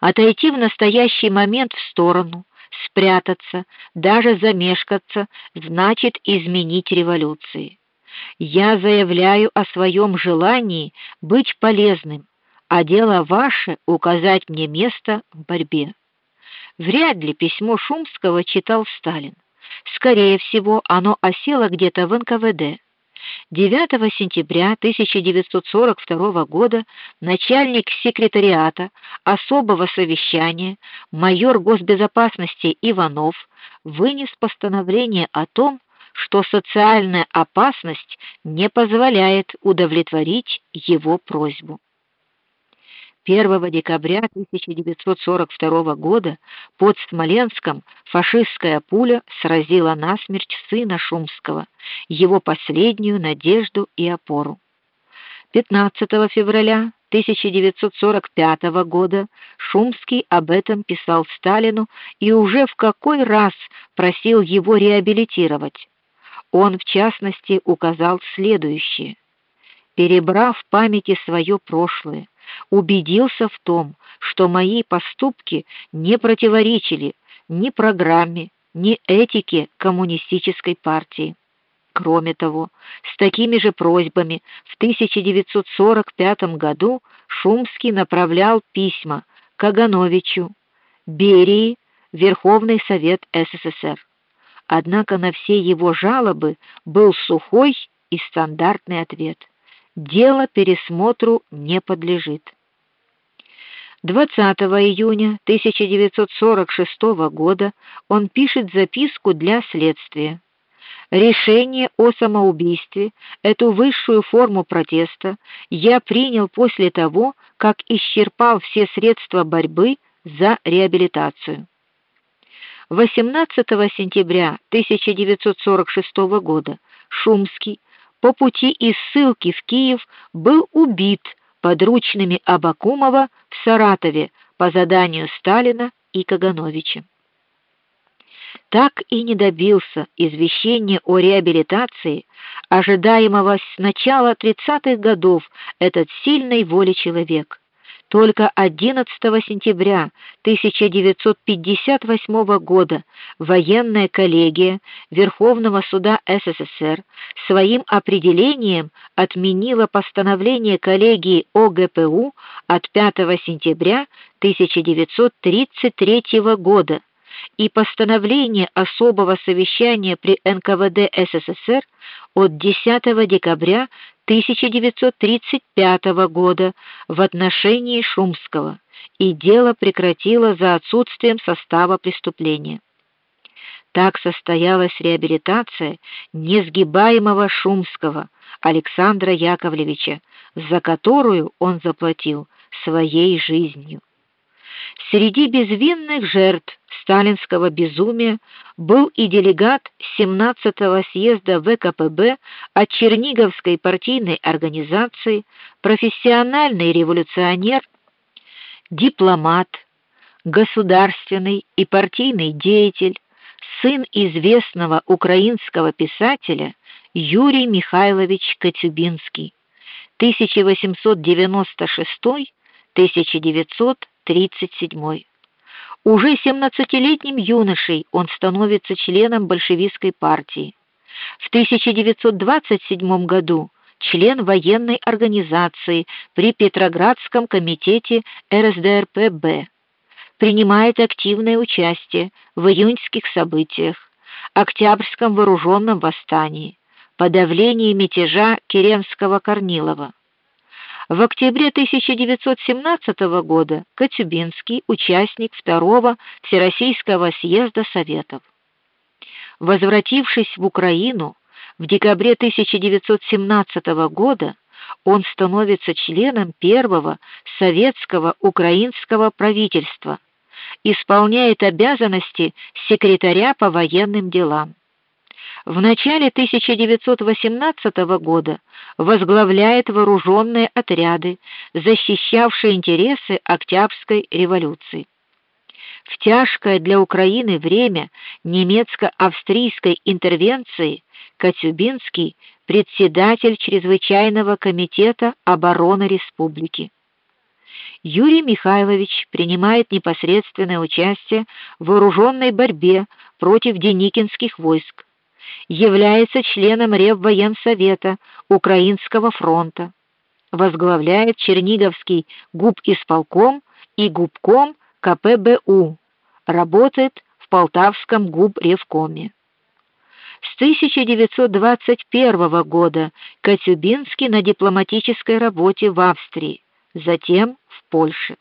Отойти в настоящий момент в сторону, спрятаться, даже замешкаться значит изменить революции. Я заявляю о своем желании быть полезным, а дело ваше указать мне место в борьбе. Вряд ли письмо Шумского читал Сталин. Скорее всего, оно осело где-то в НКВД. 9 сентября 1942 года начальник секретариата особого совещания майор госбезопасности Иванов вынес постановление о том, что социальная опасность не позволяет удовлетворить его просьбу. 1 декабря 1942 года под Смоленском фашистская пуля сразила насмерть сына Шумского, его последнюю надежду и опору. 15 февраля 1945 года Шумский об этом писал Сталину и уже в какой раз просил его реабилитировать. Он в частности указал следующее: перебрав в памяти свое прошлое, убедился в том, что мои поступки не противоречили ни программе, ни этике коммунистической партии. Кроме того, с такими же просьбами в 1945 году Шумский направлял письма Кагановичу, Берии, Верховный совет СССР. Однако на все его жалобы был сухой и стандартный ответ: дело пересмотру не подлежит. 20 июня 1946 года он пишет записку для следствия. Решение о самоубийстве, эту высшую форму протеста, я принял после того, как исчерпал все средства борьбы за реабилитацию. 18 сентября 1946 года Шумский по пути из ссылки в Киев был убит подручными Абакумова в Саратове по заданию Сталина и Кагановича. Так и не добился извещения о реабилитации, ожидаемого с начала 30-х годов этот сильной воли человек. Только 11 сентября 1958 года военная коллегия Верховного суда СССР своим определением отменила постановление коллегии ОГПУ от 5 сентября 1933 года и постановление особого совещания при НКВД СССР от 10 декабря 1935 года в отношении Шумского, и дело прекратило за отсутствием состава преступления. Так состоялась реабилитация несгибаемого Шумского Александра Яковлевича, за которую он заплатил своей жизнью. Среди безвинных жертв сталинского безумия был и делегат 17-го съезда ВКПБ от Черниговской партийной организации, профессиональный революционер, дипломат, государственный и партийный деятель, сын известного украинского писателя Юрий Михайлович Коцюбинский 1896-1937 уже семнадцатилетним юношей он становится членом большевистской партии. В 1927 году член военной организации при Петроградском комитете РСДРПб. Принимает активное участие в июньских событиях, Октябрьском вооруженном восстании, подавлении мятежа Керенского-Корнилова. В октябре 1917 года Коцюбинский участник второго Всероссийского съезда Советов. Возвратившись в Украину в декабре 1917 года, он становится членом первого советского украинского правительства, исполняет обязанности секретаря по военным делам. В начале 1918 года возглавляет вооруженные отряды, защищавшие интересы Октябрьской революции. В тяжкое для Украины время немецко-австрийской интервенции Коцюбинский председатель чрезвычайного комитета обороны республики. Юрий Михайлович принимает непосредственное участие в вооруженной борьбе против деникинских войск. Является членом Реввоенсовета Украинского фронта. Возглавляет Черниговский губисполком и губком КПБУ. Работает в Полтавском губревкоме. С 1921 года Катюбинский на дипломатической работе в Австрии, затем в Польше.